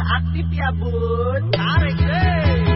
aktif ya bun. Tarik deh